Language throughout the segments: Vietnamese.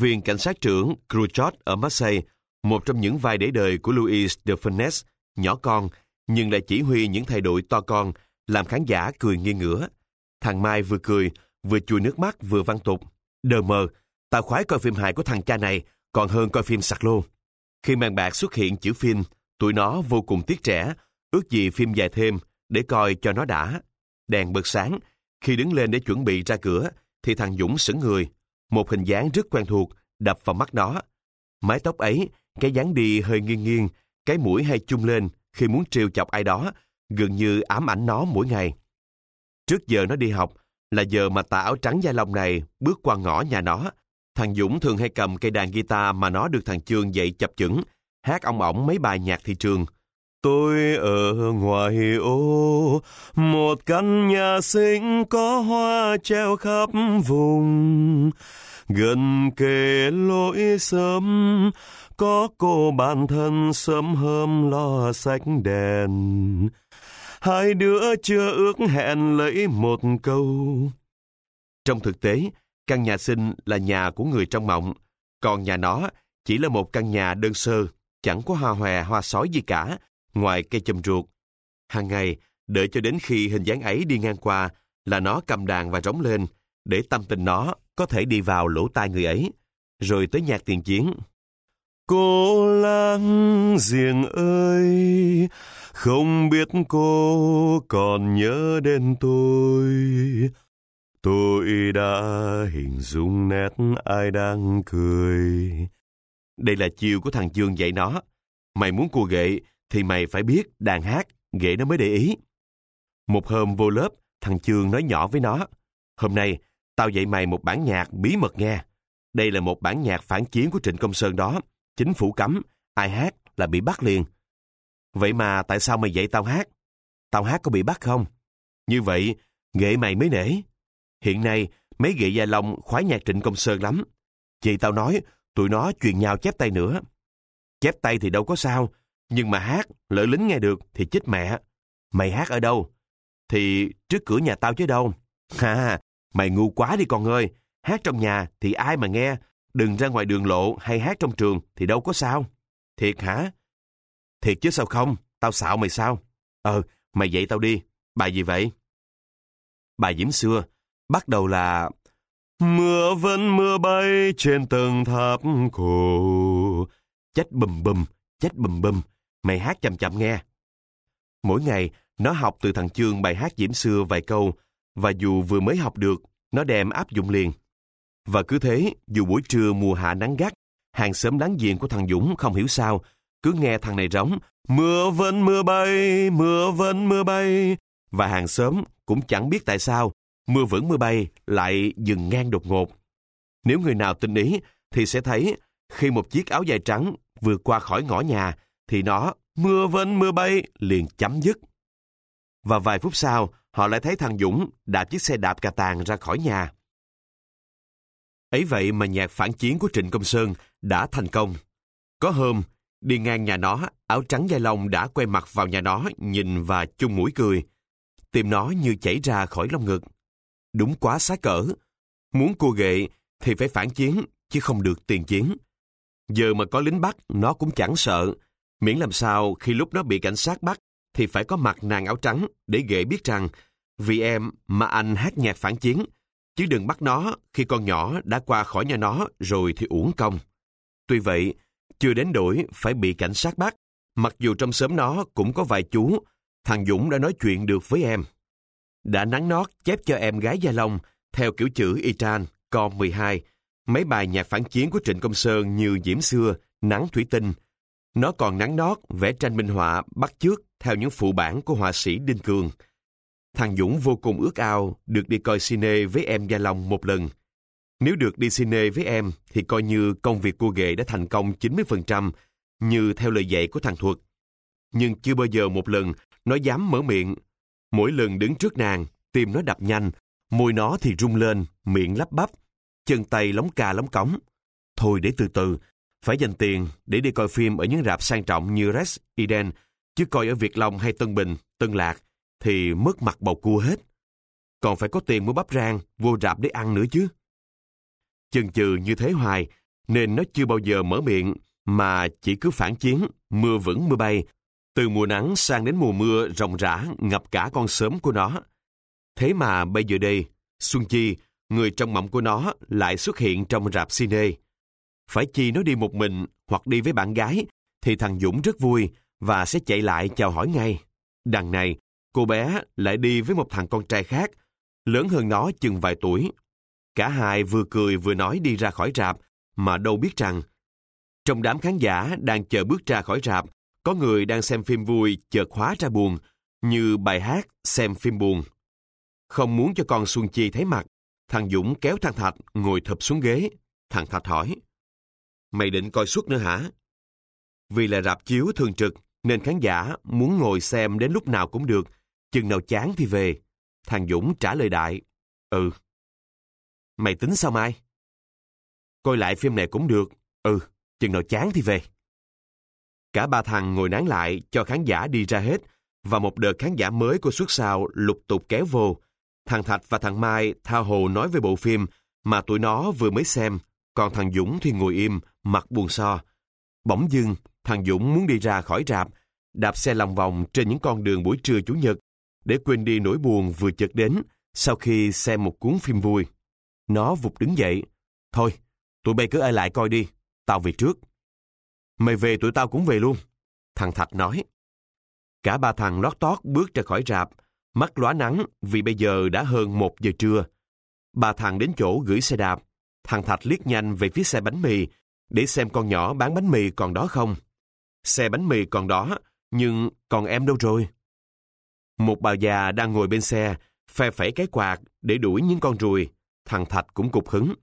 Viên cảnh sát trưởng Cruchot ở Marseille, một trong những vai để đời của Louis de Funès, nhỏ con, nhưng lại chỉ huy những thay đổi to con, làm khán giả cười nghiêng ngửa. Thằng Mai vừa cười, vừa chùi nước mắt vừa văn tục. Đờ mờ, tao khoái coi phim hài của thằng cha này, còn hơn coi phim sặc lô. Khi màn bạc xuất hiện chữ phim, tụi nó vô cùng tiếc trẻ, ước gì phim dài thêm, để coi cho nó đã. Đèn bật sáng, khi đứng lên để chuẩn bị ra cửa, thì thằng Dũng sững người. Một hình dáng rất quen thuộc, đập vào mắt nó. Mái tóc ấy, cái dáng đi hơi nghiêng nghiêng, cái mũi hay chung lên khi muốn trêu chọc ai đó, gần như ám ảnh nó mỗi ngày. Trước giờ nó đi học, là giờ mà tà áo trắng da lông này bước qua ngõ nhà nó. Thằng Dũng thường hay cầm cây đàn guitar mà nó được thằng Trương dạy chập chững, hát ong ổng mấy bài nhạc thị trường. Tôi ở ngoài ô, một căn nhà xinh có hoa treo khắp vùng. Gần kề lối sớm, có cô bạn thân sớm hôm lo sách đèn. Hai đứa chưa ước hẹn lấy một câu. Trong thực tế, căn nhà sinh là nhà của người trong mộng, còn nhà nó chỉ là một căn nhà đơn sơ, chẳng có hoa hòe hoa sói gì cả, ngoài cây châm ruột. Hàng ngày, đợi cho đến khi hình dáng ấy đi ngang qua là nó cầm đàn và rống lên, để tâm tình nó có thể đi vào lỗ tai người ấy. Rồi tới nhạc tiền chiến. Cô lang giềng ơi, không biết cô còn nhớ đến tôi. Tôi đã hình dung nét ai đang cười. Đây là chiều của thằng Dương dạy nó. Mày muốn cua gậy thì mày phải biết đàn hát, ghệ nó mới để ý. Một hôm vô lớp, thằng Trương nói nhỏ với nó. Hôm nay, tao dạy mày một bản nhạc bí mật nghe. Đây là một bản nhạc phản chiến của Trịnh Công Sơn đó. Chính phủ cấm, ai hát là bị bắt liền. Vậy mà tại sao mày dạy tao hát? Tao hát có bị bắt không? Như vậy, nghệ mày mới nể. Hiện nay, mấy nghệ gia long khoái nhạc Trịnh Công Sơn lắm. Chị tao nói, tụi nó truyền nhau chép tay nữa. Chép tay thì đâu có sao, nhưng mà hát, lỡ lính nghe được thì chết mẹ. Mày hát ở đâu? Thì trước cửa nhà tao chứ đâu. Ha, mày ngu quá đi con ơi. Hát trong nhà thì ai mà nghe, đừng ra ngoài đường lộ hay hát trong trường thì đâu có sao. Thiệt hả? Thiệt chứ sao không? Tao xạo mày sao? Ờ, mày dạy tao đi. Bài gì vậy? Bài diễm xưa, bắt đầu là Mưa vẫn mưa bay trên tầng tháp cổ. Chết bùm bùm, chết bùm bùm. Mày hát chậm chậm nghe. Mỗi ngày, nó học từ thằng Chương bài hát diễm xưa vài câu, và dù vừa mới học được, nó đem áp dụng liền. Và cứ thế, dù buổi trưa mùa hạ nắng gắt, hàng xóm láng giềng của thằng Dũng không hiểu sao, cứ nghe thằng này rống, mưa vẫn mưa bay, mưa vẫn mưa bay. Và hàng xóm cũng chẳng biết tại sao, mưa vẫn mưa bay lại dừng ngang đột ngột. Nếu người nào tin ý, thì sẽ thấy khi một chiếc áo dài trắng vượt qua khỏi ngõ nhà, thì nó mưa vẫn mưa bay liền chấm dứt. Và vài phút sau, họ lại thấy thằng Dũng đạp chiếc xe đạp cà tàng ra khỏi nhà. Ấy vậy mà nhạc phản chiến của Trịnh Công Sơn đã thành công. Có hôm, đi ngang nhà nó, áo trắng da lông đã quay mặt vào nhà nó, nhìn và chung mũi cười. Tim nó như chảy ra khỏi lông ngực. Đúng quá xá cỡ. Muốn cua ghệ thì phải phản chiến, chứ không được tiền chiến. Giờ mà có lính bắt, nó cũng chẳng sợ. Miễn làm sao khi lúc nó bị cảnh sát bắt, thì phải có mặt nàng áo trắng để ghệ biết rằng vì em mà anh hát nhạc phản chiến, chứ đừng bắt nó khi con nhỏ đã qua khỏi nhà nó rồi thì uổng công. Tuy vậy, chưa đến đổi phải bị cảnh sát bắt, mặc dù trong xóm nó cũng có vài chú, thằng Dũng đã nói chuyện được với em. Đã nắng nót chép cho em gái Gia Long theo kiểu chữ Itan, con 12, mấy bài nhạc phản chiến của Trịnh Công Sơn như Diễm Xưa, Nắng Thủy Tinh. Nó còn nắng nót vẽ tranh minh họa bắt chước theo những phụ bản của họa sĩ Đinh cường Thằng Dũng vô cùng ước ao được đi coi cine với em Gia Long một lần. Nếu được đi cine với em thì coi như công việc cô ghệ đã thành công 90% như theo lời dạy của thằng Thuật. Nhưng chưa bao giờ một lần nó dám mở miệng. Mỗi lần đứng trước nàng, tim nó đập nhanh, môi nó thì rung lên, miệng lắp bắp, chân tay lóng cà lóng cống. Thôi để từ từ, phải dành tiền để đi coi phim ở những rạp sang trọng như Rex Eden, chứ coi ở Việt Long hay Tân Bình, Tân Lạc thì mất mặt bầu cua hết. Còn phải có tiền mua bắp rang, vô rạp để ăn nữa chứ. Chừng chừ như thế hoài, nên nó chưa bao giờ mở miệng, mà chỉ cứ phản chiến, mưa vững mưa bay, từ mùa nắng sang đến mùa mưa rộng rã ngập cả con sớm của nó. Thế mà bây giờ đây, Xuân Chi, người trong mộng của nó lại xuất hiện trong rạp cine. Phải chi nó đi một mình hoặc đi với bạn gái, thì thằng Dũng rất vui và sẽ chạy lại chào hỏi ngay. Đằng này, cô bé lại đi với một thằng con trai khác, lớn hơn nó chừng vài tuổi. Cả hai vừa cười vừa nói đi ra khỏi rạp, mà đâu biết rằng trong đám khán giả đang chờ bước ra khỏi rạp, có người đang xem phim vui chợt hóa ra buồn, như bài hát xem phim buồn. Không muốn cho con Xuân Chi thấy mặt, thằng Dũng kéo thằng Thạch ngồi thập xuống ghế. Thằng Thạch hỏi, Mày định coi suốt nữa hả? Vì là rạp chiếu thường trực, nên khán giả muốn ngồi xem đến lúc nào cũng được, chừng nào chán thì về. Thằng Dũng trả lời đại, Ừ. Mày tính sao mai? Coi lại phim này cũng được, ừ, chừng nào chán thì về. Cả ba thằng ngồi nán lại cho khán giả đi ra hết và một đợt khán giả mới của suốt sao lục tục kéo vô. Thằng Thạch và thằng Mai tha hồ nói về bộ phim mà tụi nó vừa mới xem, còn thằng Dũng thì ngồi im, mặt buồn so. Bỗng dưng, thằng Dũng muốn đi ra khỏi rạp, đạp xe lòng vòng trên những con đường buổi trưa Chủ nhật để quên đi nỗi buồn vừa chợt đến sau khi xem một cuốn phim vui. Nó vụt đứng dậy. Thôi, tụi bay cứ ở lại coi đi, tao về trước. Mày về tụi tao cũng về luôn. Thằng Thạch nói. Cả ba thằng lót tót bước ra khỏi rạp, mắt lóa nắng vì bây giờ đã hơn một giờ trưa. Ba thằng đến chỗ gửi xe đạp. Thằng Thạch liếc nhanh về phía xe bánh mì để xem con nhỏ bán bánh mì còn đó không. Xe bánh mì còn đó, nhưng còn em đâu rồi? Một bà già đang ngồi bên xe, phe phẩy cái quạt để đuổi những con ruồi. Thằng Thạch cũng cục hứng.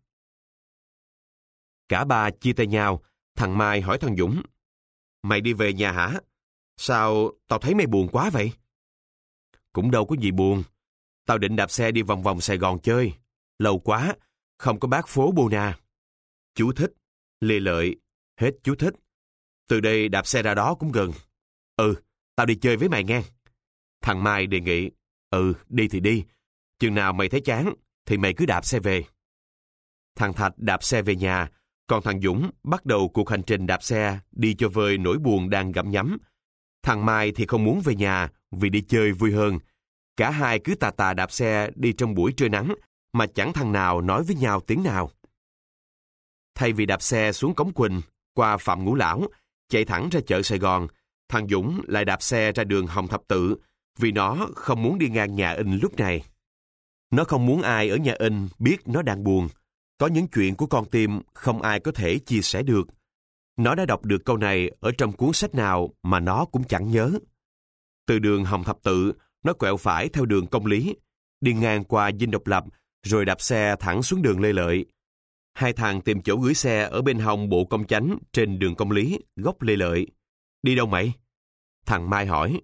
Cả ba chia tay nhau, thằng Mai hỏi thằng Dũng. Mày đi về nhà hả? Sao tao thấy mày buồn quá vậy? Cũng đâu có gì buồn. Tao định đạp xe đi vòng vòng Sài Gòn chơi. Lâu quá, không có bác phố Bona. Chú thích, lê lợi, hết chú thích. Từ đây đạp xe ra đó cũng gần. Ừ, tao đi chơi với mày nghe. Thằng Mai đề nghị, ừ, đi thì đi. Chừng nào mày thấy chán, thì mày cứ đạp xe về. Thằng Thạch đạp xe về nhà, còn thằng Dũng bắt đầu cuộc hành trình đạp xe đi cho vơi nỗi buồn đang gặm nhắm. Thằng Mai thì không muốn về nhà vì đi chơi vui hơn. Cả hai cứ tà tà đạp xe đi trong buổi trưa nắng mà chẳng thằng nào nói với nhau tiếng nào. Thay vì đạp xe xuống Cống Quỳnh, qua Phạm Ngũ Lão, chạy thẳng ra chợ Sài Gòn, thằng Dũng lại đạp xe ra đường Hồng Thập Tự vì nó không muốn đi ngang nhà in lúc này. Nó không muốn ai ở nhà in biết nó đang buồn. Có những chuyện của con tim không ai có thể chia sẻ được. Nó đã đọc được câu này ở trong cuốn sách nào mà nó cũng chẳng nhớ. Từ đường Hồng Thập Tự, nó quẹo phải theo đường Công Lý, đi ngang qua Dinh Độc Lập, rồi đạp xe thẳng xuống đường Lê Lợi. Hai thằng tìm chỗ gửi xe ở bên hông bộ công chánh trên đường Công Lý, góc Lê Lợi. Đi đâu mày? Thằng Mai hỏi.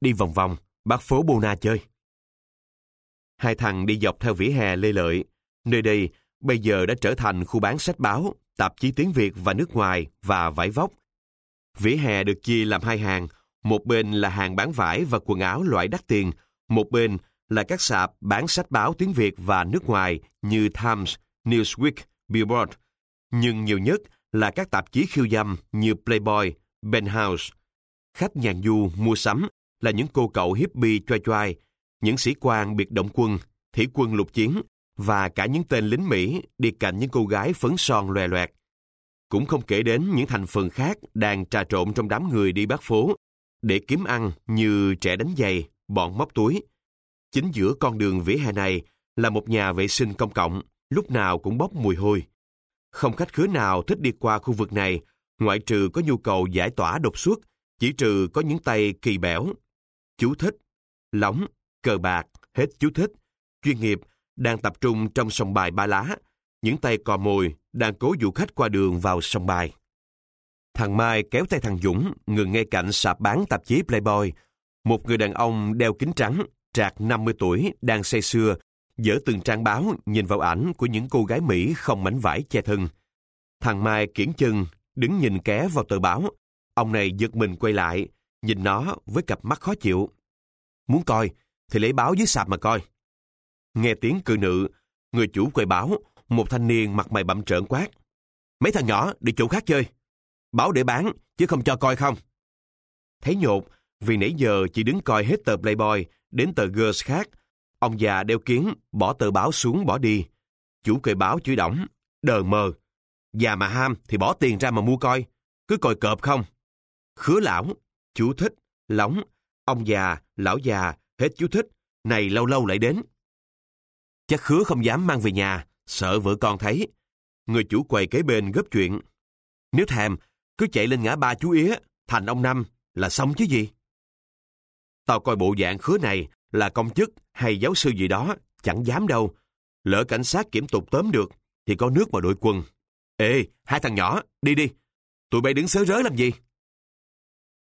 Đi vòng vòng, bác phố Bô Na chơi. Hai thằng đi dọc theo vỉa hè Lê Lợi. Nơi đây bây giờ đã trở thành khu bán sách báo, tạp chí tiếng Việt và nước ngoài và vải vóc. Vỉa hè được chia làm hai hàng, một bên là hàng bán vải và quần áo loại đắt tiền, một bên là các sạp bán sách báo tiếng Việt và nước ngoài như Times, Newsweek, Billboard. Nhưng nhiều nhất là các tạp chí khiêu dâm như Playboy, Penthouse. Khách nhàn du mua sắm là những cô cậu hippie choai choai, những sĩ quan biệt động quân, thủy quân lục chiến và cả những tên lính Mỹ đi cạnh những cô gái phấn son loè loẹt. Cũng không kể đến những thành phần khác đang trà trộn trong đám người đi bát phố để kiếm ăn như trẻ đánh giày, bọn móc túi. Chính giữa con đường vỉa hè này là một nhà vệ sinh công cộng, lúc nào cũng bốc mùi hôi. Không khách khứa nào thích đi qua khu vực này, ngoại trừ có nhu cầu giải tỏa đột xuất, chỉ trừ có những tay kỳ bẻo. Chú thích, lóng, cờ bạc, hết chú thích, chuyên nghiệp đang tập trung trong sòng bài ba lá, những tay cò mồi đang cố dụ khách qua đường vào sòng bài. Thằng Mai kéo tay thằng Dũng ngừng ngay cạnh sạp bán tạp chí Playboy. Một người đàn ông đeo kính trắng, trạc 50 tuổi, đang say sưa, dở từng trang báo nhìn vào ảnh của những cô gái Mỹ không mảnh vải che thân. Thằng Mai kiển chân, đứng nhìn ké vào tờ báo. Ông này giật mình quay lại, nhìn nó với cặp mắt khó chịu. Muốn coi, thì lấy báo dưới sạp mà coi. Nghe tiếng cự nữ, người chủ quầy báo, một thanh niên mặt mày bậm trợn quát. mấy thằng nhỏ đi chỗ khác chơi. Báo để bán, chứ không cho coi không. Thấy nhột, vì nãy giờ chỉ đứng coi hết tờ Playboy đến tờ gers khác. Ông già đeo kiến, bỏ tờ báo xuống bỏ đi. Chủ cây báo chửi đỏng, đờ mờ. Già mà ham thì bỏ tiền ra mà mua coi. Cứ coi cợp không. Khứa lão, chú thích, lóng, ông già, lão già, hết chú thích, này lâu lâu lại đến. Chắc khứa không dám mang về nhà, sợ vợ con thấy. Người chủ quầy kế bên gấp chuyện. Nếu thèm, cứ chạy lên ngã ba chú yế thành ông Năm, là xong chứ gì. Tao coi bộ dạng khứa này là công chức hay giáo sư gì đó, chẳng dám đâu. Lỡ cảnh sát kiểm tục tóm được, thì có nước mà đội quân. Ê, hai thằng nhỏ, đi đi. Tụi bay đứng sớ rớ làm gì?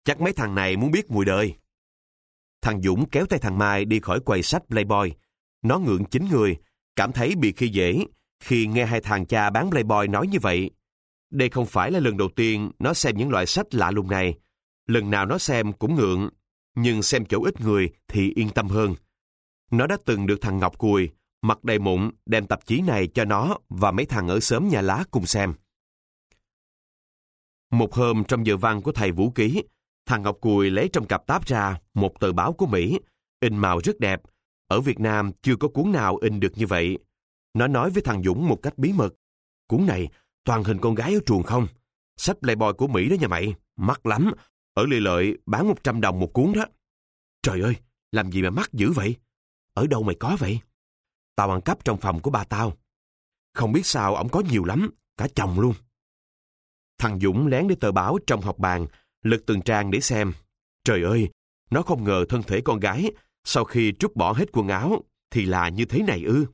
Chắc mấy thằng này muốn biết mùi đời. Thằng Dũng kéo tay thằng Mai đi khỏi quầy sách Playboy. Nó ngượng chính người, cảm thấy bị khi dễ khi nghe hai thằng cha bán Playboy nói như vậy. Đây không phải là lần đầu tiên nó xem những loại sách lạ lùng này. Lần nào nó xem cũng ngượng, nhưng xem chỗ ít người thì yên tâm hơn. Nó đã từng được thằng Ngọc Cùi, mặt đầy mụn, đem tạp chí này cho nó và mấy thằng ở xóm nhà lá cùng xem. Một hôm trong giờ văn của thầy Vũ Ký, thằng Ngọc Cùi lấy trong cặp táp ra một tờ báo của Mỹ, in màu rất đẹp. Ở Việt Nam chưa có cuốn nào in được như vậy. Nó nói với thằng Dũng một cách bí mật. Cuốn này toàn hình con gái ở chuồng không. Sách Playboy của Mỹ đó nha mày, mắc lắm. Ở Lê Lợi bán 100 đồng một cuốn đó. Trời ơi, làm gì mà mắc dữ vậy? Ở đâu mày có vậy? Tao ăn cắp trong phòng của bà tao. Không biết sao ổng có nhiều lắm, cả chồng luôn. Thằng Dũng lén để tờ báo trong học bàn, lật từng trang để xem. Trời ơi, nó không ngờ thân thể con gái, sau khi trút bỏ hết quần áo, thì là như thế này ư.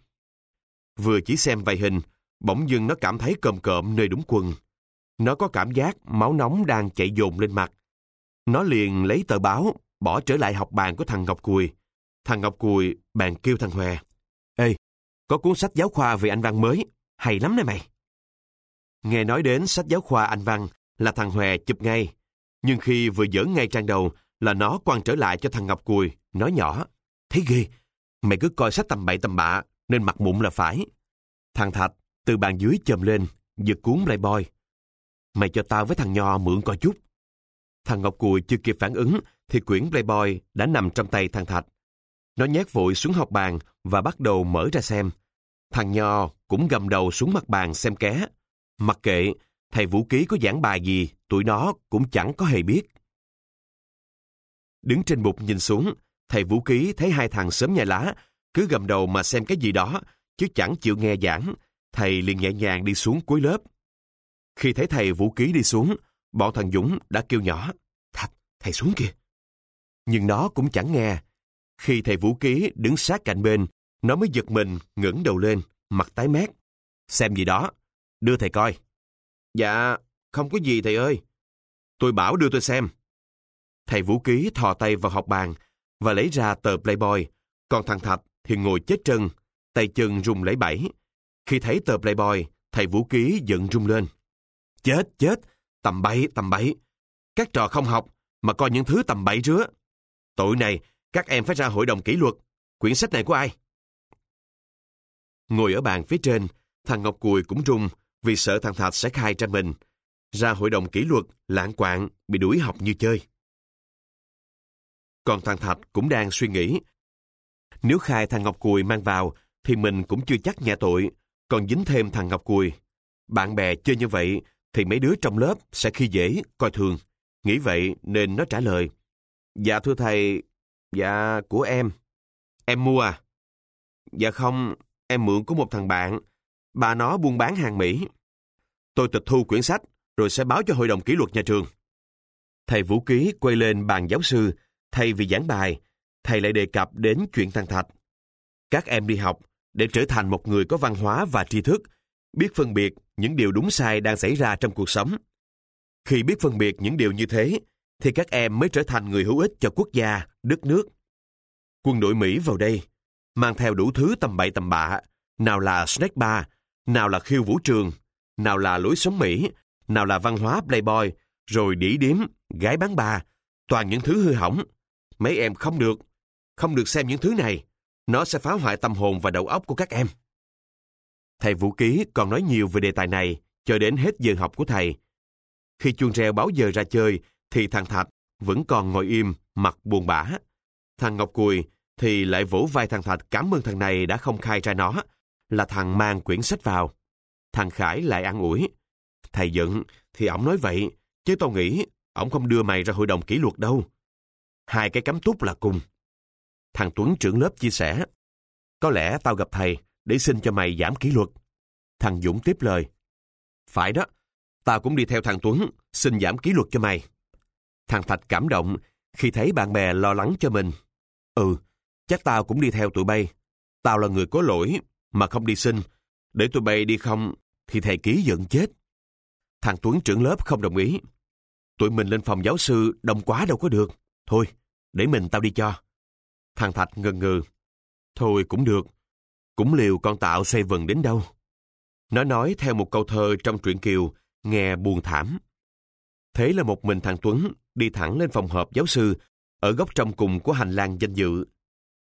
Vừa chỉ xem vài hình, bỗng dưng nó cảm thấy cơm cộm nơi đúng quần. Nó có cảm giác máu nóng đang chạy dồn lên mặt. Nó liền lấy tờ báo, bỏ trở lại học bàn của thằng Ngọc Cùi. Thằng Ngọc Cùi bàn kêu thằng Hòe. Ê, có cuốn sách giáo khoa về Anh Văn mới, hay lắm này mày. Nghe nói đến sách giáo khoa Anh Văn là thằng Hòe chụp ngay. Nhưng khi vừa dở ngay trang đầu là nó quăng trở lại cho thằng Ngọc Cùi, nói nhỏ. Thấy ghê, mày cứ coi sách tầm bậy tầm bạ, nên mặt mụn là phải. Thằng Thạch từ bàn dưới chồm lên, giật cuốn Playboy. Mày cho tao với thằng Nho mượn coi chút. Thằng Ngọc Cùi chưa kịp phản ứng thì quyển Playboy đã nằm trong tay thằng Thạch. Nó nhét vội xuống học bàn và bắt đầu mở ra xem. Thằng Nho cũng gầm đầu xuống mặt bàn xem ké. Mặc kệ, thầy Vũ Ký có giảng bài gì, tụi nó cũng chẳng có hề biết. Đứng trên bục nhìn xuống, thầy Vũ Ký thấy hai thằng sớm nhà lá, cứ gầm đầu mà xem cái gì đó, chứ chẳng chịu nghe giảng. Thầy liền nhẹ nhàng đi xuống cuối lớp. Khi thấy thầy Vũ Ký đi xuống, bọn thằng Dũng đã kêu nhỏ, Thạch, thầy xuống kìa. Nhưng nó cũng chẳng nghe. Khi thầy Vũ Ký đứng sát cạnh bên, nó mới giật mình, ngẩng đầu lên, mặt tái mét. Xem gì đó, đưa thầy coi. Dạ, không có gì thầy ơi. Tôi bảo đưa tôi xem. Thầy Vũ Ký thò tay vào học bàn và lấy ra tờ Playboy, còn thằng Thạch thì ngồi chết chân, tay chân rung lấy bẫy. Khi thấy tờ Playboy, thầy Vũ Ký giận rung lên. Chết, chết, tầm bậy, tầm bậy. Các trò không học mà coi những thứ tầm bậy rứa. Tội này, các em phải ra hội đồng kỷ luật. Quyển sách này của ai? Ngồi ở bàn phía trên, thằng Ngọc Cùi cũng rung vì sợ thằng Thạch sẽ khai ra mình. Ra hội đồng kỷ luật, lãng quạng, bị đuổi học như chơi. Còn thằng Thạch cũng đang suy nghĩ. Nếu khai thằng Ngọc Cùi mang vào, thì mình cũng chưa chắc nhẹ tội, còn dính thêm thằng Ngọc Cùi. Bạn bè chơi như vậy, thì mấy đứa trong lớp sẽ khi dễ, coi thường. Nghĩ vậy nên nó trả lời. Dạ thưa thầy, dạ của em. Em mua à? Dạ không, em mượn của một thằng bạn. Bà nó buôn bán hàng Mỹ. Tôi tịch thu quyển sách, rồi sẽ báo cho hội đồng kỷ luật nhà trường. Thầy Vũ Ký quay lên bàn giáo sư, thay vì giảng bài, thầy lại đề cập đến chuyện thằng Thạch. Các em đi học để trở thành một người có văn hóa và tri thức, biết phân biệt những điều đúng sai đang xảy ra trong cuộc sống. Khi biết phân biệt những điều như thế, thì các em mới trở thành người hữu ích cho quốc gia, đất nước. Quân đội Mỹ vào đây, mang theo đủ thứ tầm bậy tầm bạ, nào là snack bar, nào là khiêu vũ trường, nào là lối sống Mỹ, nào là văn hóa playboy, rồi đỉ điếm, gái bán bà, toàn những thứ hư hỏng. Mấy em không được, không được xem những thứ này. Nó sẽ phá hoại tâm hồn và đầu óc của các em. Thầy Vũ Ký còn nói nhiều về đề tài này, cho đến hết giờ học của thầy. Khi chuông reo báo giờ ra chơi, thì thằng Thạch vẫn còn ngồi im, mặt buồn bã. Thằng Ngọc Cùi thì lại vỗ vai thằng Thạch cảm ơn thằng này đã không khai ra nó, là thằng mang quyển sách vào. Thằng Khải lại ăn ủi. Thầy giận, thì ổng nói vậy, chứ tao nghĩ ổng không đưa mày ra hội đồng kỷ luật đâu. Hai cái cắm túc là cùng. Thằng Tuấn trưởng lớp chia sẻ. Có lẽ tao gặp thầy để xin cho mày giảm kỷ luật. Thằng Dũng tiếp lời. Phải đó, tao cũng đi theo thằng Tuấn, xin giảm kỷ luật cho mày. Thằng Thạch cảm động khi thấy bạn bè lo lắng cho mình. Ừ, chắc tao cũng đi theo tụi bay. Tao là người có lỗi mà không đi xin. Để tụi bay đi không thì thầy ký giận chết. Thằng Tuấn trưởng lớp không đồng ý. Tụi mình lên phòng giáo sư đông quá đâu có được. Thôi, để mình tao đi cho. Thằng Thạch ngần ngừ. Thôi cũng được. Cũng liều con tạo xây vần đến đâu. Nó nói theo một câu thơ trong truyện Kiều, nghe buồn thảm. Thế là một mình thằng Tuấn đi thẳng lên phòng họp giáo sư ở góc trong cùng của hành lang danh dự.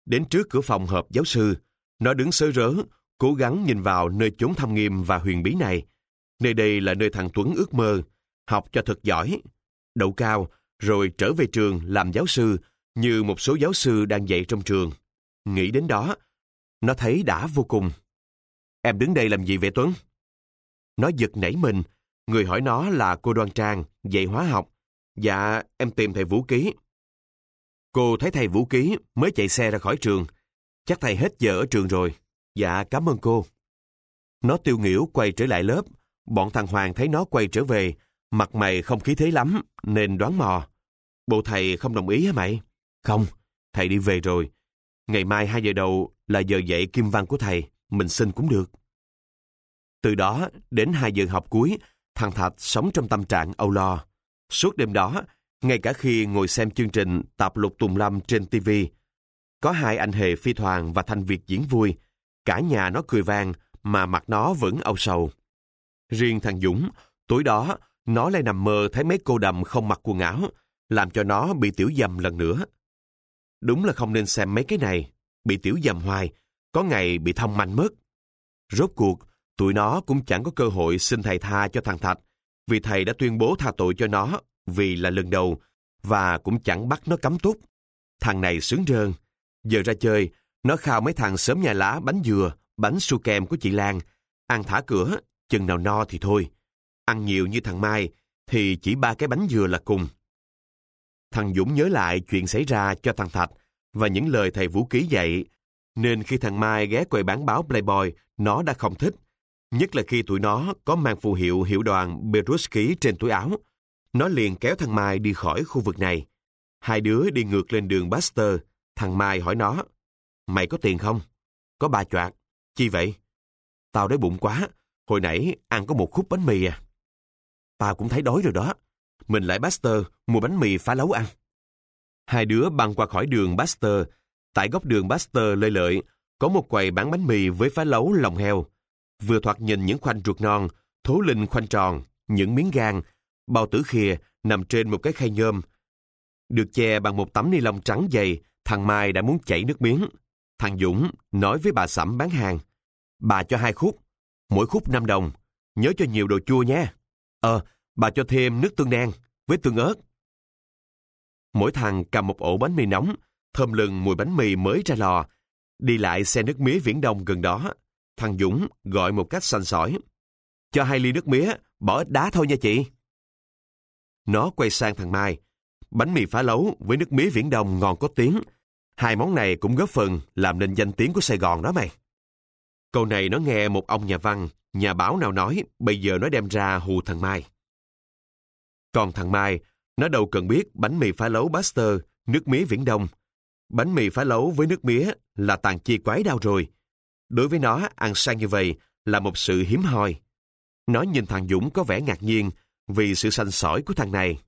Đến trước cửa phòng họp giáo sư, nó đứng sớ rớ, cố gắng nhìn vào nơi chốn thâm nghiêm và huyền bí này. Nơi đây là nơi thằng Tuấn ước mơ, học cho thật giỏi, đậu cao, rồi trở về trường làm giáo sư như một số giáo sư đang dạy trong trường. Nghĩ đến đó, nó thấy đã vô cùng. Em đứng đây làm gì vậy Tuấn? Nó giật nảy mình, người hỏi nó là cô Đoan Trang, dạy hóa học. Dạ, em tìm thầy Vũ Ký. Cô thấy thầy Vũ Ký mới chạy xe ra khỏi trường. Chắc thầy hết giờ ở trường rồi. Dạ, cảm ơn cô. Nó tiêu nghỉu quay trở lại lớp. Bọn thằng Hoàng thấy nó quay trở về, mặt mày không khí thế lắm, nên đoán mò. Bộ thầy không đồng ý hả mày? Không, thầy đi về rồi. Ngày mai 2 giờ đầu là giờ dạy kim văn của thầy, mình xin cũng được. Từ đó đến 2 giờ học cuối, thằng Thạch sống trong tâm trạng âu lo. Suốt đêm đó, ngay cả khi ngồi xem chương trình Tạp lục Tùng Lâm trên TV, có hai anh hề phi thoàng và thanh Việt diễn vui, cả nhà nó cười vang mà mặt nó vẫn âu sầu. Riêng thằng Dũng, tối đó, nó lại nằm mơ thấy mấy cô đầm không mặc quần áo, làm cho nó bị tiểu dầm lần nữa. Đúng là không nên xem mấy cái này, bị tiểu dầm hoài, có ngày bị thông manh mất. Rốt cuộc, tụi nó cũng chẳng có cơ hội xin thầy tha cho thằng Thạch, vì thầy đã tuyên bố tha tội cho nó vì là lần đầu, và cũng chẳng bắt nó cấm túc. Thằng này sướng rơn. Giờ ra chơi, nó khao mấy thằng sớm nhà lá bánh dừa, bánh su kem của chị Lan. Ăn thả cửa, chừng nào no thì thôi. Ăn nhiều như thằng Mai, thì chỉ ba cái bánh dừa là cùng. Thằng Dũng nhớ lại chuyện xảy ra cho thằng Thạch và những lời thầy Vũ Ký dạy, nên khi thằng Mai ghé quầy bán báo Playboy, nó đã không thích. Nhất là khi tụi nó có mang phù hiệu hiệu đoàn Beruski trên túi áo. Nó liền kéo thằng Mai đi khỏi khu vực này. Hai đứa đi ngược lên đường Baxter. Thằng Mai hỏi nó, Mày có tiền không? Có ba choạc. Chi vậy? Tao đói bụng quá. Hồi nãy ăn có một khúc bánh mì à. Tao cũng thấy đói rồi đó. Mình lại Baxter mua bánh mì phá lấu ăn. Hai đứa băng qua khỏi đường Baxter. Tại góc đường Baxter lơi lợi, có một quầy bán bánh mì với phá lấu lòng heo. Vừa thoạt nhìn những khoanh ruột non, thố linh khoanh tròn, những miếng gan, bao tử khìa nằm trên một cái khay nhôm. Được che bằng một tấm ni lông trắng dày, thằng Mai đã muốn chảy nước miếng. Thằng Dũng nói với bà Sẩm bán hàng. Bà cho hai khúc, mỗi khúc 5 đồng. Nhớ cho nhiều đồ chua nha. Ờ, bà cho thêm nước tương đen với tương ớt. Mỗi thằng cầm một ổ bánh mì nóng, thơm lừng mùi bánh mì mới ra lò. Đi lại xe nước mía viễn đông gần đó. Thằng Dũng gọi một cách sành sỏi. Cho hai ly nước mía, bỏ ít đá thôi nha chị. Nó quay sang thằng Mai. Bánh mì phá lấu với nước mía viễn đông ngon có tiếng. Hai món này cũng góp phần làm nên danh tiếng của Sài Gòn đó mày. Câu này nó nghe một ông nhà văn, nhà báo nào nói, bây giờ nó đem ra hù thằng Mai. Còn thằng Mai, nó đâu cần biết bánh mì phá lấu Buster, nước mía viễn đông. Bánh mì phá lấu với nước mía là tàn chi quái đau rồi. Đối với nó, ăn sang như vậy là một sự hiếm hoi. Nó nhìn thằng Dũng có vẻ ngạc nhiên vì sự xanh sỏi của thằng này.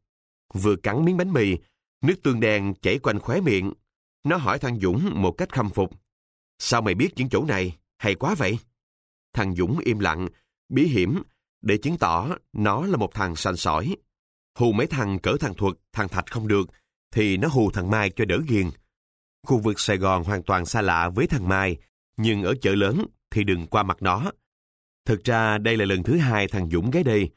Vừa cắn miếng bánh mì, nước tương đen chảy quanh khóe miệng. Nó hỏi thằng Dũng một cách khâm phục. Sao mày biết những chỗ này? Hay quá vậy? Thằng Dũng im lặng, bí hiểm, để chứng tỏ nó là một thằng xanh sỏi. Hù mấy thằng cỡ thằng Thuật, thằng Thạch không được, thì nó hù thằng Mai cho đỡ ghiền. Khu vực Sài Gòn hoàn toàn xa lạ với thằng Mai, nhưng ở chợ lớn thì đừng qua mặt nó. Thực ra đây là lần thứ hai thằng Dũng ghé đây.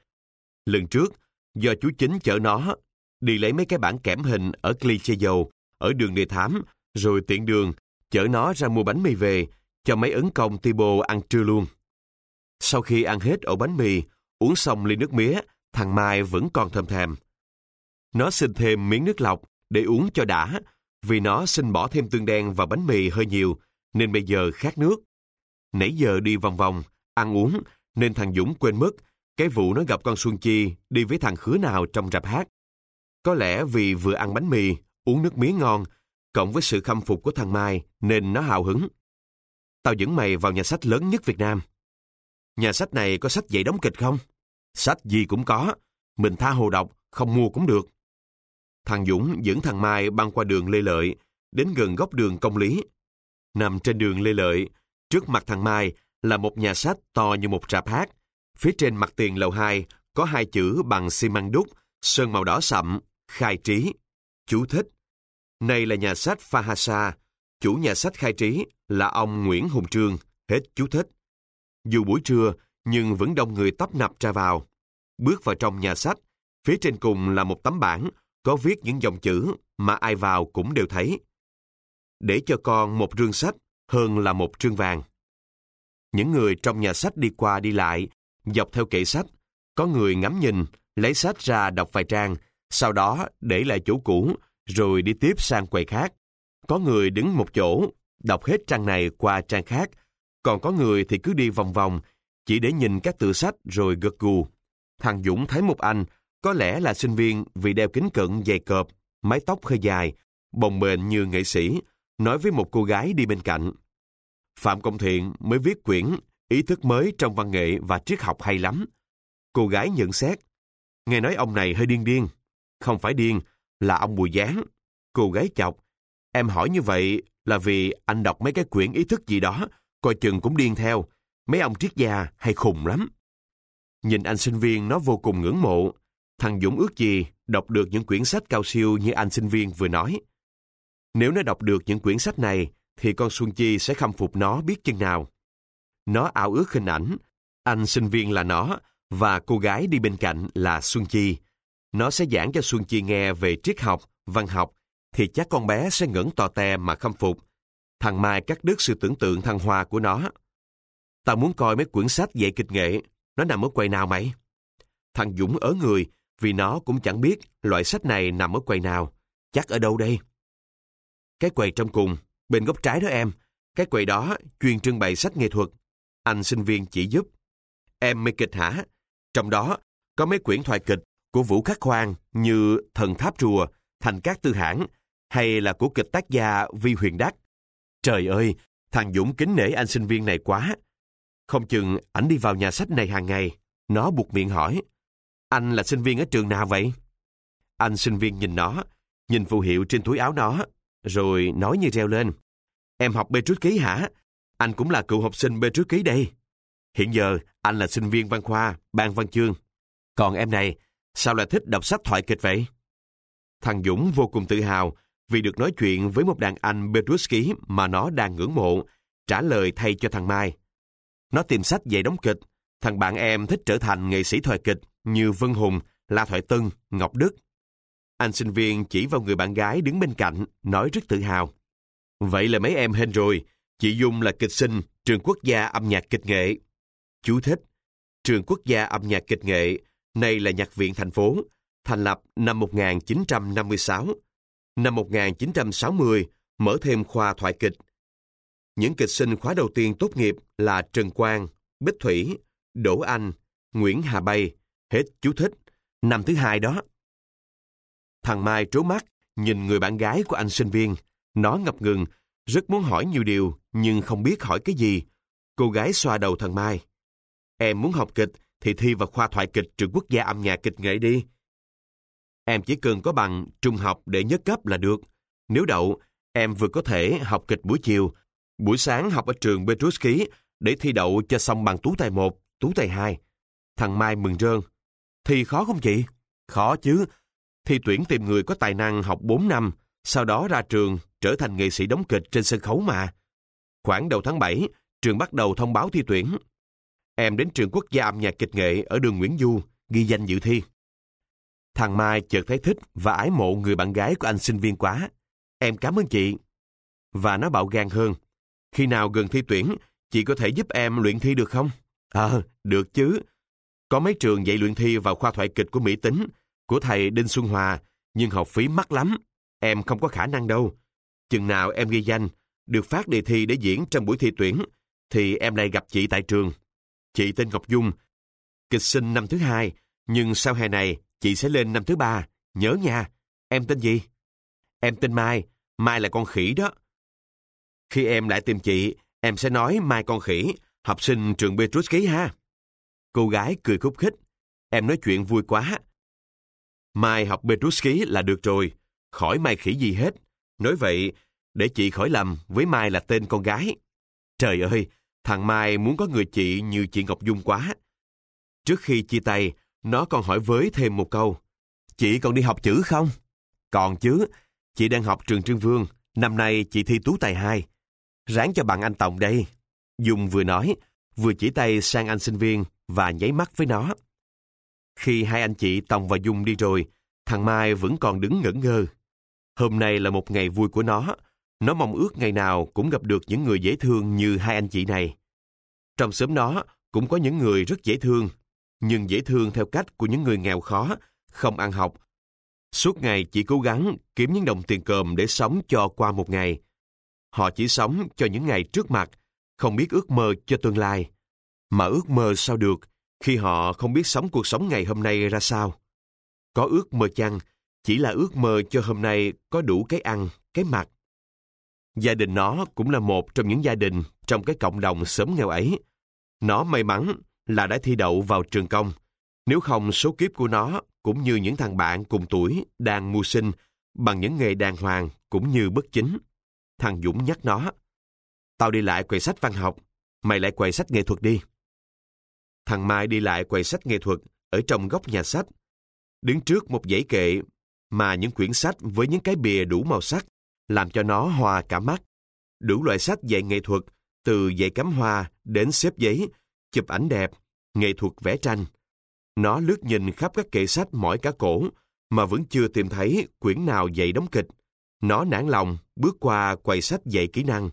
Lần trước, do chú chính chở nó đi lấy mấy cái bản kẽm hình ở Cliché Dầu, ở đường đề thám, rồi tiện đường, chở nó ra mua bánh mì về, cho mấy ấn công Tibo ăn trưa luôn. Sau khi ăn hết ổ bánh mì, uống xong ly nước mía, thằng Mai vẫn còn thèm thèm. Nó xin thêm miếng nước lọc để uống cho đã, vì nó xin bỏ thêm tương đen và bánh mì hơi nhiều, nên bây giờ khát nước. Nãy giờ đi vòng vòng, ăn uống, nên thằng Dũng quên mất cái vụ nó gặp con Xuân Chi đi với thằng khứa nào trong rạp hát. Có lẽ vì vừa ăn bánh mì, uống nước mía ngon, cộng với sự khâm phục của thằng Mai nên nó hào hứng. Tao dẫn mày vào nhà sách lớn nhất Việt Nam. Nhà sách này có sách dạy đóng kịch không? Sách gì cũng có, mình tha hồ đọc, không mua cũng được. Thằng Dũng dẫn thằng Mai băng qua đường Lê Lợi, đến gần góc đường Công Lý. Nằm trên đường Lê Lợi, trước mặt thằng Mai là một nhà sách to như một rạp hát. Phía trên mặt tiền lầu 2 có hai chữ bằng xi măng đúc, sơn màu đỏ sậm, khai trí. Chú thích. Này là nhà sách Fahasa chủ nhà sách khai trí là ông Nguyễn Hùng Trương, hết chú thích. Dù buổi trưa, nhưng vẫn đông người tấp nập ra vào. Bước vào trong nhà sách, phía trên cùng là một tấm bảng có viết những dòng chữ mà ai vào cũng đều thấy. Để cho con một rương sách hơn là một trương vàng. Những người trong nhà sách đi qua đi lại, dọc theo kệ sách, có người ngắm nhìn, lấy sách ra đọc vài trang, sau đó để lại chỗ cũ, rồi đi tiếp sang quầy khác. Có người đứng một chỗ, đọc hết trang này qua trang khác, còn có người thì cứ đi vòng vòng, chỉ để nhìn các tựa sách rồi gật gù. Thằng Dũng thấy một anh, có lẽ là sinh viên vì đeo kính cận dày cộp, mái tóc hơi dài, bồng bềnh như nghệ sĩ, nói với một cô gái đi bên cạnh. Phạm Công Thiện mới viết quyển Ý thức mới trong văn nghệ và triết học hay lắm. Cô gái nhận xét, nghe nói ông này hơi điên điên. Không phải điên, là ông Bùi Giáng. Cô gái chọc, em hỏi như vậy là vì anh đọc mấy cái quyển ý thức gì đó, coi chừng cũng điên theo. Mấy ông triết gia hay khùng lắm. Nhìn anh sinh viên nó vô cùng ngưỡng mộ. Thằng Dũng ước gì đọc được những quyển sách cao siêu như anh sinh viên vừa nói. Nếu nó đọc được những quyển sách này, thì con Xuân Chi sẽ khâm phục nó biết chừng nào. Nó ảo ước hình ảnh, anh sinh viên là nó, và cô gái đi bên cạnh là Xuân Chi. Nó sẽ giảng cho Xuân Chi nghe về triết học, văn học, thì chắc con bé sẽ ngẩng tò te mà khâm phục. Thằng Mai cắt đứt sự tưởng tượng thăng hoa của nó. Tao muốn coi mấy quyển sách dạy kịch nghệ, nó nằm ở quầy nào mày? Thằng Dũng ở người, vì nó cũng chẳng biết loại sách này nằm ở quầy nào. Chắc ở đâu đây? Cái quầy trong cùng, bên góc trái đó em. Cái quầy đó chuyên trưng bày sách nghệ thuật. Anh sinh viên chỉ giúp. Em mê kịch hả? Trong đó có mấy quyển thoại kịch của Vũ Khắc Khoan như Thần Tháp Rùa, Thành Cát Tư Hãn hay là của kịch tác gia Vi Huyền Đắc. Trời ơi, thằng Dũng kính nể anh sinh viên này quá. Không chừng ảnh đi vào nhà sách này hàng ngày. Nó buộc miệng hỏi. Anh là sinh viên ở trường nào vậy? Anh sinh viên nhìn nó, nhìn phù hiệu trên túi áo nó, rồi nói như reo lên. Em học bê trút ký hả? Anh cũng là cựu học sinh bê trút ký đây. Hiện giờ, anh là sinh viên văn khoa, ban văn chương. Còn em này, sao lại thích đọc sách thoại kịch vậy? Thằng Dũng vô cùng tự hào vì được nói chuyện với một đàn anh Petruski mà nó đang ngưỡng mộ, trả lời thay cho thằng Mai. Nó tìm sách dạy đóng kịch, thằng bạn em thích trở thành nghệ sĩ thoại kịch như Vân Hùng, La Thoại Tân, Ngọc Đức. Anh sinh viên chỉ vào người bạn gái đứng bên cạnh, nói rất tự hào. Vậy là mấy em hên rồi, chị Dung là kịch sinh trường quốc gia âm nhạc kịch nghệ. Chú thích, trường quốc gia âm nhạc kịch nghệ, nay là nhạc viện thành phố, thành lập năm 1956. Năm 1960, mở thêm khoa thoại kịch. Những kịch sinh khóa đầu tiên tốt nghiệp là Trần Quang, Bích Thủy, Đỗ Anh, Nguyễn Hà Bay, hết chú thích, năm thứ hai đó. Thằng Mai trố mắt, nhìn người bạn gái của anh sinh viên. Nó ngập ngừng, rất muốn hỏi nhiều điều, nhưng không biết hỏi cái gì. Cô gái xoa đầu thằng Mai. Em muốn học kịch, thì thi vào khoa thoại kịch trường quốc gia âm nhạc kịch nghệ đi. Em chỉ cần có bằng trung học để nhất cấp là được. Nếu đậu, em vừa có thể học kịch buổi chiều, buổi sáng học ở trường Petruski để thi đậu cho xong bằng tú tài 1, tú tài 2. Thằng Mai mừng rơn. Thi khó không chị? Khó chứ. Thi tuyển tìm người có tài năng học 4 năm, sau đó ra trường trở thành nghệ sĩ đóng kịch trên sân khấu mà. Khoảng đầu tháng 7, trường bắt đầu thông báo thi tuyển. em đến trường quốc gia âm nhạc kịch nghệ ở đường Nguyễn Du, ghi danh dự thi. Thằng Mai chợt thấy thích và ái mộ người bạn gái của anh sinh viên quá. Em cảm ơn chị. Và nó bạo gan hơn. Khi nào gần thi tuyển, chị có thể giúp em luyện thi được không? Ờ, được chứ. Có mấy trường dạy luyện thi vào khoa thoại kịch của Mỹ Tính, của thầy Đinh Xuân Hòa, nhưng học phí mắc lắm. Em không có khả năng đâu. Chừng nào em ghi danh, được phát đề thi để diễn trong buổi thi tuyển, thì em lại gặp chị tại trường. Chị tên Ngọc Dung, kịch sinh năm thứ hai, nhưng sau hè này chị sẽ lên năm thứ ba. Nhớ nha, em tên gì? Em tên Mai, Mai là con khỉ đó. Khi em lại tìm chị, em sẽ nói Mai con khỉ, học sinh trường Petrus ký ha. Cô gái cười khúc khích. Em nói chuyện vui quá. Mai học Petrus ký là được rồi, khỏi Mai khỉ gì hết. Nói vậy, để chị khỏi lầm với Mai là tên con gái. Trời ơi, thằng Mai muốn có người chị như chị Ngọc Dung quá. Trước khi chia tay, nó còn hỏi với thêm một câu. Chị còn đi học chữ không? Còn chứ, chị đang học trường Trương Vương. Năm nay chị thi tú tài 2. Ráng cho bạn anh Tổng đây. Dung vừa nói, vừa chỉ tay sang anh sinh viên và nháy mắt với nó. Khi hai anh chị Tòng và Dung đi rồi, thằng Mai vẫn còn đứng ngẩn ngơ. Hôm nay là một ngày vui của nó. Nó mong ước ngày nào cũng gặp được những người dễ thương như hai anh chị này. Trong xóm nó cũng có những người rất dễ thương, nhưng dễ thương theo cách của những người nghèo khó, không ăn học. Suốt ngày chỉ cố gắng kiếm những đồng tiền cơm để sống cho qua một ngày. Họ chỉ sống cho những ngày trước mặt, không biết ước mơ cho tương lai. Mà ước mơ sao được khi họ không biết sống cuộc sống ngày hôm nay ra sao. Có ước mơ chăng, chỉ là ước mơ cho hôm nay có đủ cái ăn, cái mặc. Gia đình nó cũng là một trong những gia đình trong cái cộng đồng sớm nghèo ấy. Nó may mắn là đã thi đậu vào trường công. Nếu không số kiếp của nó cũng như những thằng bạn cùng tuổi đang mưu sinh bằng những nghề đàng hoàng cũng như bất chính. Thằng Dũng nhắc nó. Tao đi lại quầy sách văn học, mày lại quầy sách nghệ thuật đi. Thằng Mai đi lại quầy sách nghệ thuật ở trong góc nhà sách. Đứng trước một dãy kệ mà những quyển sách với những cái bìa đủ màu sắc làm cho nó hòa cả mắt. Đủ loại sách dạy nghệ thuật, từ dạy cắm hoa đến xếp giấy, chụp ảnh đẹp, nghệ thuật vẽ tranh. Nó lướt nhìn khắp các kệ sách mỏi cả cổ, mà vẫn chưa tìm thấy quyển nào dạy đóng kịch. Nó nản lòng, bước qua quầy sách dạy kỹ năng.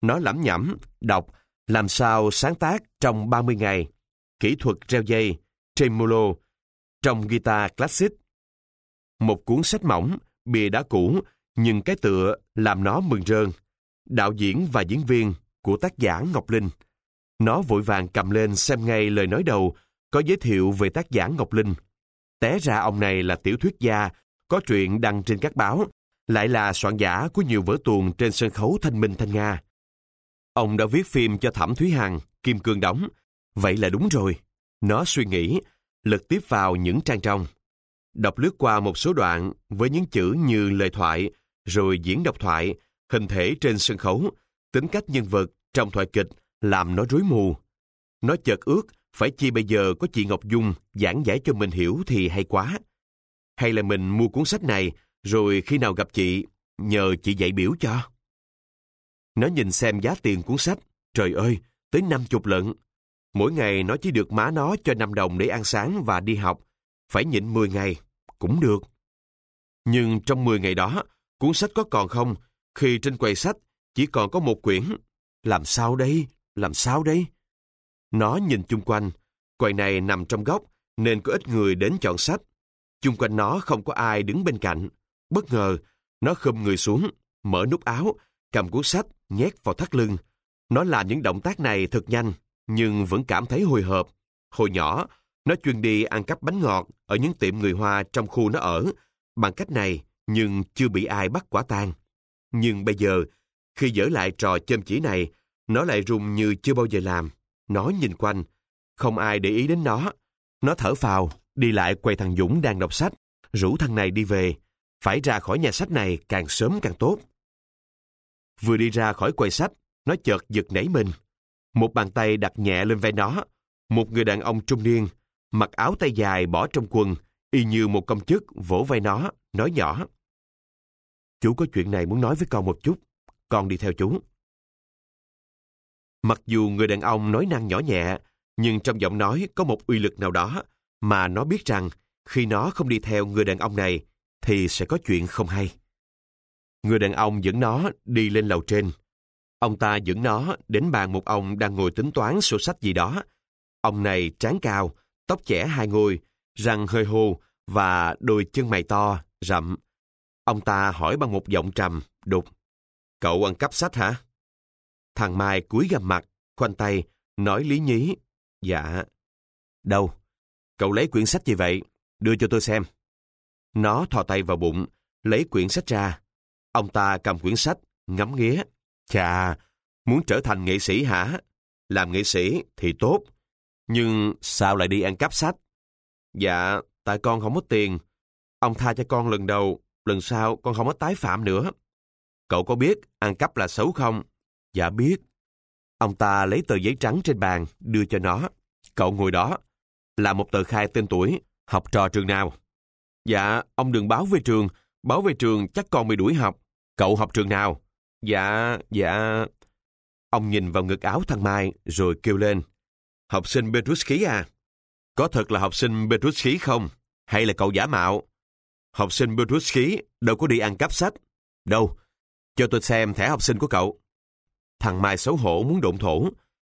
Nó lẩm nhẩm, đọc, làm sao sáng tác trong 30 ngày. Kỹ thuật reo dây, tremolo, trong guitar classic. Một cuốn sách mỏng, bìa đá cũ, nhưng cái tựa làm nó mừng rơn. Đạo diễn và diễn viên của tác giả Ngọc Linh. Nó vội vàng cầm lên xem ngay lời nói đầu có giới thiệu về tác giả Ngọc Linh. Té ra ông này là tiểu thuyết gia, có truyện đăng trên các báo, lại là soạn giả của nhiều vở tuồng trên sân khấu Thanh Minh Thanh Nga. Ông đã viết phim cho Thẩm Thúy Hằng, Kim Cương đóng. Vậy là đúng rồi. Nó suy nghĩ, lật tiếp vào những trang trong. Đọc lướt qua một số đoạn với những chữ như lời thoại, rồi diễn đọc thoại, hình thể trên sân khấu, tính cách nhân vật trong thoại kịch làm nó rối mù. Nó chợt ước phải chi bây giờ có chị Ngọc Dung giảng giải cho mình hiểu thì hay quá. Hay là mình mua cuốn sách này rồi khi nào gặp chị, nhờ chị dạy biểu cho. Nó nhìn xem giá tiền cuốn sách. Trời ơi, tới năm chục lận. Mỗi ngày nó chỉ được má nó cho 5 đồng để ăn sáng và đi học. Phải nhịn 10 ngày, cũng được. Nhưng trong 10 ngày đó, cuốn sách có còn không? Khi trên quầy sách chỉ còn có một quyển. Làm sao đây? Làm sao đây? Nó nhìn chung quanh. Quầy này nằm trong góc, nên có ít người đến chọn sách. Chung quanh nó không có ai đứng bên cạnh. Bất ngờ, nó khum người xuống, mở nút áo, cầm cuốn sách, nhét vào thắt lưng. Nó làm những động tác này thật nhanh, nhưng vẫn cảm thấy hồi hộp. Hồi nhỏ, nó chuyên đi ăn cắp bánh ngọt ở những tiệm người Hoa trong khu nó ở, bằng cách này, nhưng chưa bị ai bắt quả tang. Nhưng bây giờ, khi dở lại trò châm chỉ này, nó lại run như chưa bao giờ làm. Nó nhìn quanh, không ai để ý đến nó. Nó thở phào, đi lại quay thằng Dũng đang đọc sách, rủ thằng này đi về. Phải ra khỏi nhà sách này càng sớm càng tốt. Vừa đi ra khỏi quầy sách, nó chợt giật nảy mình. Một bàn tay đặt nhẹ lên vai nó. Một người đàn ông trung niên, mặc áo tay dài bỏ trong quần, y như một công chức vỗ vai nó, nói nhỏ. Chú có chuyện này muốn nói với con một chút, con đi theo chú. Mặc dù người đàn ông nói năng nhỏ nhẹ, Nhưng trong giọng nói có một uy lực nào đó mà nó biết rằng khi nó không đi theo người đàn ông này thì sẽ có chuyện không hay. Người đàn ông dẫn nó đi lên lầu trên. Ông ta dẫn nó đến bàn một ông đang ngồi tính toán sổ sách gì đó. Ông này trán cao, tóc chẻ hai ngôi, răng hơi hô và đôi chân mày to, rậm. Ông ta hỏi bằng một giọng trầm, đục. Cậu ăn cắp sách hả? Thằng Mai cúi gằm mặt, khoanh tay, nói lý nhí. Dạ. Đâu? Cậu lấy quyển sách gì vậy? Đưa cho tôi xem. Nó thò tay vào bụng, lấy quyển sách ra. Ông ta cầm quyển sách, ngắm nghía. Chà, muốn trở thành nghệ sĩ hả? Làm nghệ sĩ thì tốt. Nhưng sao lại đi ăn cắp sách? Dạ, tại con không có tiền. Ông tha cho con lần đầu, lần sau con không có tái phạm nữa. Cậu có biết ăn cắp là xấu không? Dạ biết. Ông ta lấy tờ giấy trắng trên bàn, đưa cho nó. Cậu ngồi đó. Là một tờ khai tên tuổi, học trò trường nào? Dạ, ông đừng báo về trường. Báo về trường chắc con bị đuổi học. Cậu học trường nào? Dạ, dạ... Ông nhìn vào ngực áo thằng Mai rồi kêu lên. Học sinh Petruski à? Có thật là học sinh Petruski không? Hay là cậu giả mạo? Học sinh Petruski đâu có đi ăn cắp sách. Đâu? Cho tôi xem thẻ học sinh của cậu. Thằng Mai xấu hổ muốn độn thổ.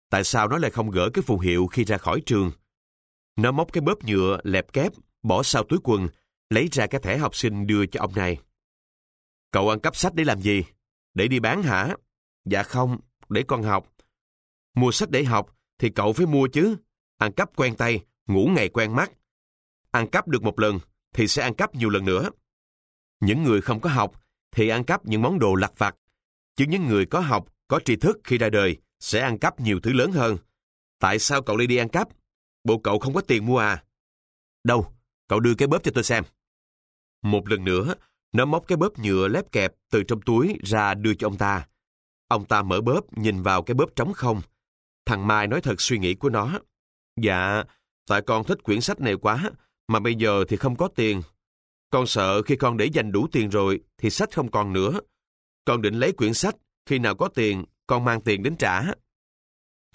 Tại sao nó lại không gỡ cái phù hiệu khi ra khỏi trường? Nó móc cái bóp nhựa lẹp kép, bỏ sau túi quần, lấy ra cái thẻ học sinh đưa cho ông này. Cậu ăn cắp sách để làm gì? Để đi bán hả? Dạ không, để con học. Mua sách để học thì cậu phải mua chứ. Ăn cắp quen tay, ngủ ngày quen mắt. Ăn cắp được một lần thì sẽ ăn cắp nhiều lần nữa. Những người không có học thì ăn cắp những món đồ lặt vặt. Chứ những người có học, có tri thức khi ra đời sẽ ăn cắp nhiều thứ lớn hơn. Tại sao cậu lại đi ăn cắp? Bộ cậu không có tiền mua à? Đâu, cậu đưa cái bóp cho tôi xem. Một lần nữa, nó móc cái bóp nhựa lép kẹp từ trong túi ra đưa cho ông ta. Ông ta mở bóp nhìn vào cái bóp trống không. Thằng Mai nói thật suy nghĩ của nó. Dạ, tại con thích quyển sách này quá, mà bây giờ thì không có tiền. Con sợ khi con để dành đủ tiền rồi thì sách không còn nữa. Con định lấy quyển sách, khi nào có tiền, con mang tiền đến trả.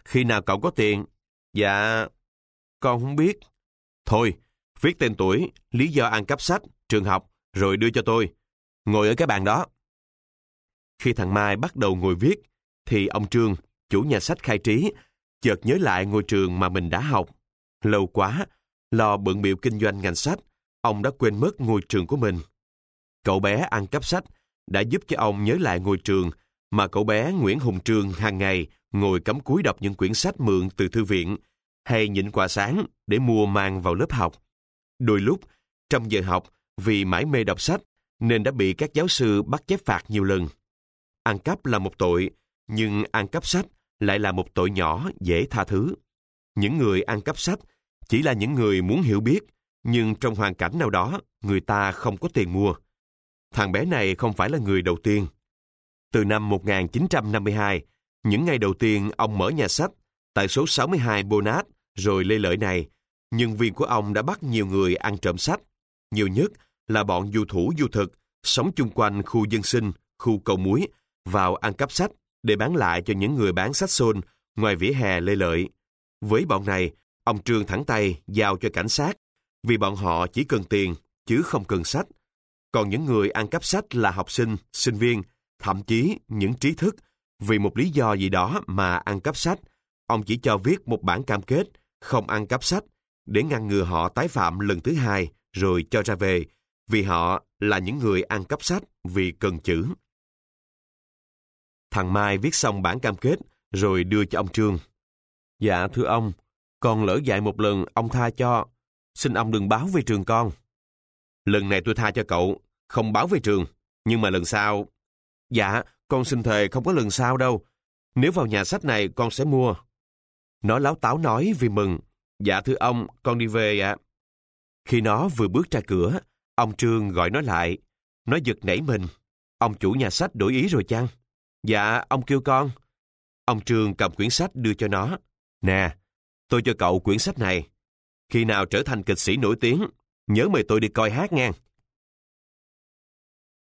Khi nào cậu có tiền? Dạ, con không biết. Thôi, viết tên tuổi, lý do ăn cắp sách, trường học, rồi đưa cho tôi. Ngồi ở cái bàn đó. Khi thằng Mai bắt đầu ngồi viết, thì ông Trương, chủ nhà sách khai trí, chợt nhớ lại ngôi trường mà mình đã học. Lâu quá, lo bận biệu kinh doanh ngành sách, ông đã quên mất ngôi trường của mình. Cậu bé ăn cắp sách đã giúp cho ông nhớ lại ngôi trường mà cậu bé Nguyễn Hùng Trương hàng ngày ngồi cắm cúi đọc những quyển sách mượn từ thư viện hay nhịn quà sáng để mua mang vào lớp học. Đôi lúc, trong giờ học, vì mãi mê đọc sách nên đã bị các giáo sư bắt chép phạt nhiều lần. Ăn cắp là một tội, nhưng ăn cắp sách lại là một tội nhỏ dễ tha thứ. Những người ăn cắp sách chỉ là những người muốn hiểu biết, nhưng trong hoàn cảnh nào đó, người ta không có tiền mua. Thằng bé này không phải là người đầu tiên. Từ năm 1952, những ngày đầu tiên ông mở nhà sách tại số 62 Bonat, rồi Lê Lợi này, nhân viên của ông đã bắt nhiều người ăn trộm sách. Nhiều nhất là bọn du thủ du thực, sống chung quanh khu dân sinh, khu cầu muối, vào ăn cắp sách để bán lại cho những người bán sách xôn ngoài vỉa hè Lê Lợi. Với bọn này, ông Trương thẳng tay giao cho cảnh sát vì bọn họ chỉ cần tiền chứ không cần sách. Còn những người ăn cắp sách là học sinh, sinh viên, thậm chí những trí thức vì một lý do gì đó mà ăn cắp sách. Ông chỉ cho viết một bản cam kết không ăn cắp sách để ngăn ngừa họ tái phạm lần thứ hai rồi cho ra về vì họ là những người ăn cắp sách vì cần chữ. Thằng Mai viết xong bản cam kết rồi đưa cho ông Trương. Dạ thưa ông, con lỡ dạy một lần ông tha cho. Xin ông đừng báo về trường con. Lần này tôi tha cho cậu, không báo về trường. Nhưng mà lần sau... Dạ, con xin thề không có lần sau đâu. Nếu vào nhà sách này con sẽ mua. Nó láo táo nói vì mừng. Dạ thưa ông, con đi về ạ. Khi nó vừa bước ra cửa, ông Trương gọi nó lại. Nó giật nảy mình. Ông chủ nhà sách đổi ý rồi chăng? Dạ, ông kêu con. Ông Trương cầm quyển sách đưa cho nó. Nè, tôi cho cậu quyển sách này. Khi nào trở thành kịch sĩ nổi tiếng, nhớ mời tôi đi coi hát ngang.